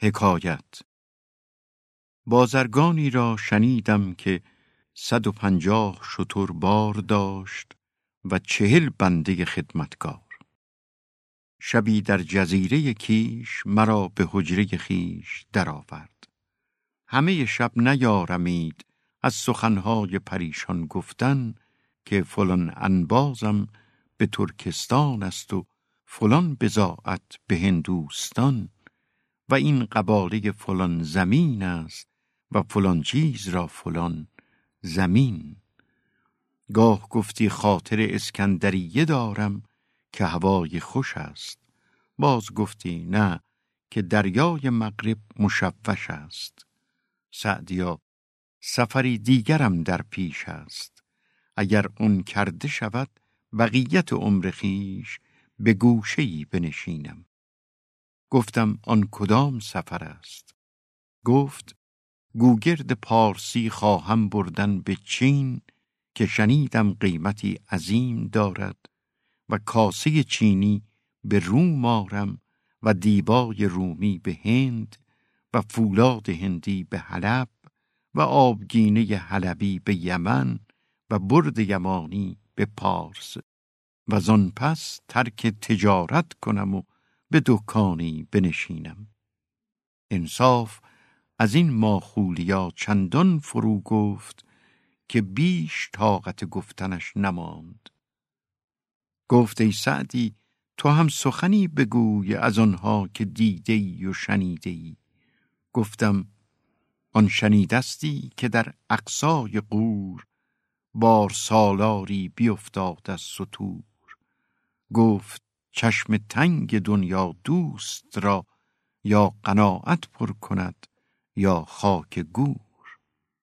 حکایت. بازرگانی را شنیدم که صد و پنجاه شتر بار داشت و چهل بنده خدمتگار شبی در جزیره کیش مرا به حجره خیش درآورد. همه شب نیارمید از سخنهای پریشان گفتن که فلان انبازم به ترکستان است و فلان بزاعت به هندوستان. و این قباله فلان زمین است و فلان چیز را فلان زمین. گاه گفتی خاطر اسکندریه دارم که هوای خوش است. باز گفتی نه که دریای مغرب مشوش است. سعدیا سفری دیگرم در پیش است. اگر اون کرده شود بقیت عمر خیش به گوشه بنشینم. گفتم آن کدام سفر است؟ گفت گوگرد پارسی خواهم بردن به چین که شنیدم قیمتی عظیم دارد و کاسه چینی به روم آرم و دیبای رومی به هند و فولاد هندی به حلب و آبگینه حلبی به یمن و برد یمانی به پارس و زان پس ترک تجارت کنم و به دکانی بنشینم. انصاف از این ماخولیا چندان فرو گفت که بیش طاقت گفتنش نماند. گفت ای سعدی تو هم سخنی بگوی از آنها که دیده ای و شنیده ای گفتم آن شنیدستی که در اقصای قور بار سالاری بیفتاد از سطور. گفت چشم تنگ دنیا دوست را یا قناعت پر کند یا خاک گور